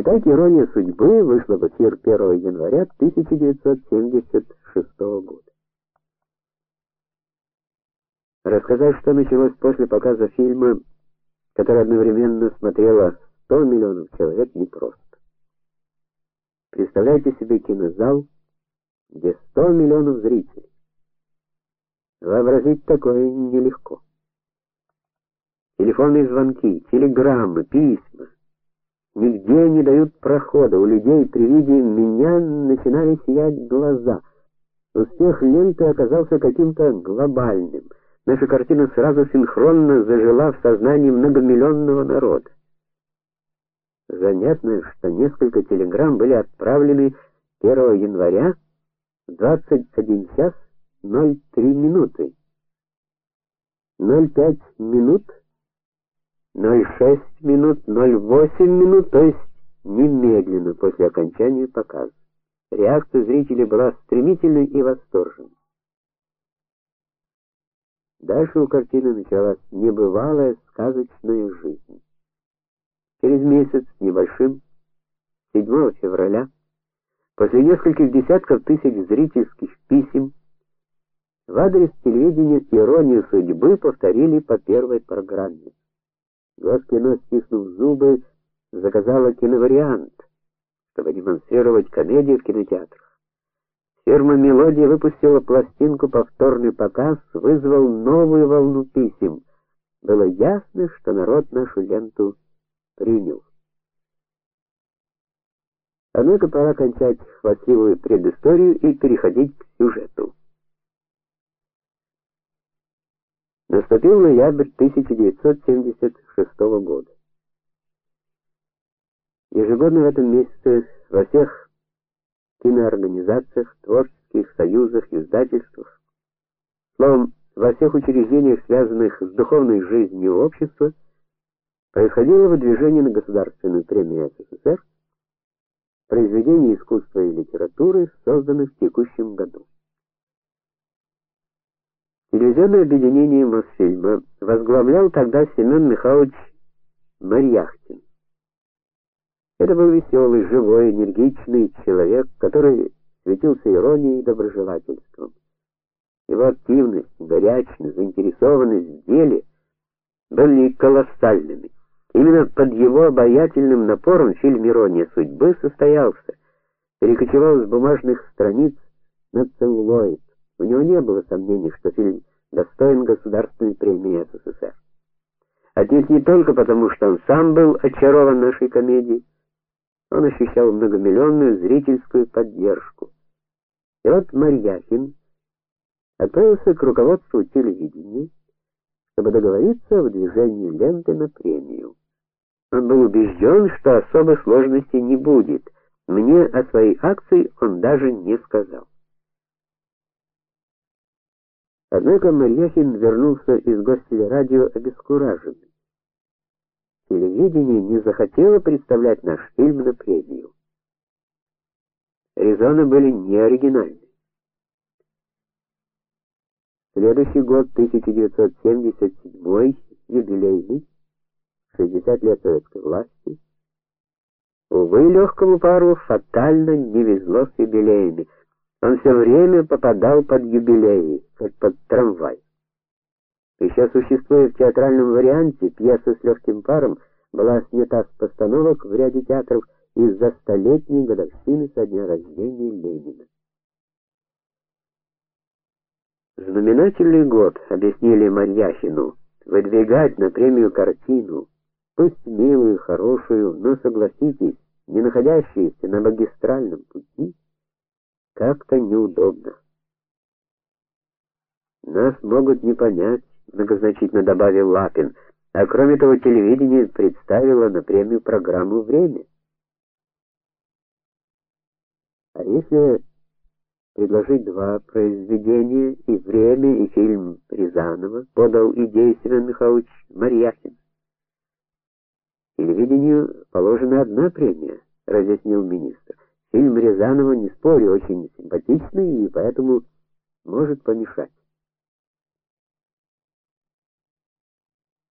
Итак, ирония судьбы вышла в эфир 1 января 1976 года. Рассказать, что началось после показа фильма, который одновременно смотрело 100 миллионов человек, непросто. Представляете себе кинозал, где 100 миллионов зрителей. Вообразить такое нелегко. Телефонные звонки, телеграммы, письма нигде не дают прохода. У людей при виде меня начинали сиять глаза. Успех ленты оказался каким-то глобальным. Наша картина сразу синхронно зажила в сознании многомиллионного народа. Занятно, что несколько телеграмм были отправлены 1 января в 21 час 03 минуты. 05 минут, 06 минут, 08 минут, то есть немедленно после окончания показа. Реакция зрителей была стремительной и восторженной. Дальше у картины началась небывалая сказочная жизнь. Через месяц небольшим, 7 февраля, после нескольких десятков тысяч зрительских писем, в адрес телевидения иронию судьбы повторили по первой программе. Госкино, стиснув зубы, заказала киновариант, чтобы демонстрировать комедию в кинотеатрах. Фирма Мелодия выпустила пластинку повторный показ, вызвал новую волну писем. Было ясно, что народ нашу ленту принял. Однако пора кончать хвастливую предысторию и переходить к сюжету. Наступил ноябрь 1976 года. Ежегодно в этом месяце во всех киноорганизациях, творческих союзах, издательствах, словом, во всех учреждениях, связанных с духовной жизнью общества, происходило выдвижение на государственную премию СССР произведений искусства и литературы, созданных в текущем году. Телевизионное объединение Мосфильма возглавлял тогда Семен Михайлович Марьяхтин. Это был веселый, живой, энергичный человек, который светился иронией и доброжелательством. Его активность, горячность, заинтересованность в деле были колоссальными. Именно под его обаятельным напором фильм Ирония судьбы состоялся. Перекочевал с бумажных страниц на целлулоид. У него не было сомнений, что фильм достоин государственной премии СССР. Отнюдь не только потому, что он сам был очарован нашей комедией, он ощущал многомиллионную зрительскую поддержку. И вот Марьяхин отправился к руководству телевидения, чтобы договориться о выдвижении ленты на премию. Он был убежден, что особой сложности не будет. Мне о своей акции он даже не сказал. Однако Марьяхин вернулся из гостелерадио обескураженный. Телевидение не захотело представлять наш фильм на премию. Резоны были не оригинальны. Следующий год 1977 юбилейный 60 лет советской власти. Увы, легкому пару фатально не везло с юбилеями. Он все время попадал под юбилеи, как под трамвай. Еще существует в театральном варианте пьеса с легким паром была снята с постановок в ряде театров из-за столетней годовщины со дня рождения Ленина. Знаменательный год, объяснили Марьяхину, выдвигать на премию картину, пусть милую, хорошую, но согласитесь, не находящуюся на магистральном пути, как-то неудобно. Нас могут не понять, многозначительно добавил Лапин. А кроме того, телевидение представило на премию программу Время. А если предложить два произведения, и Время, и фильм Рязанова, подал идею Семен Михайлович Марьяхин. Телевидению положена одна премия, разъяснил министр. Фильм Рязанова, не спорю, очень симпатичный и поэтому может помешать.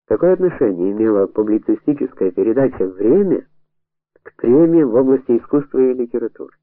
Какое отношение имела публицистическая передача Время к премиям в области искусства и литературы.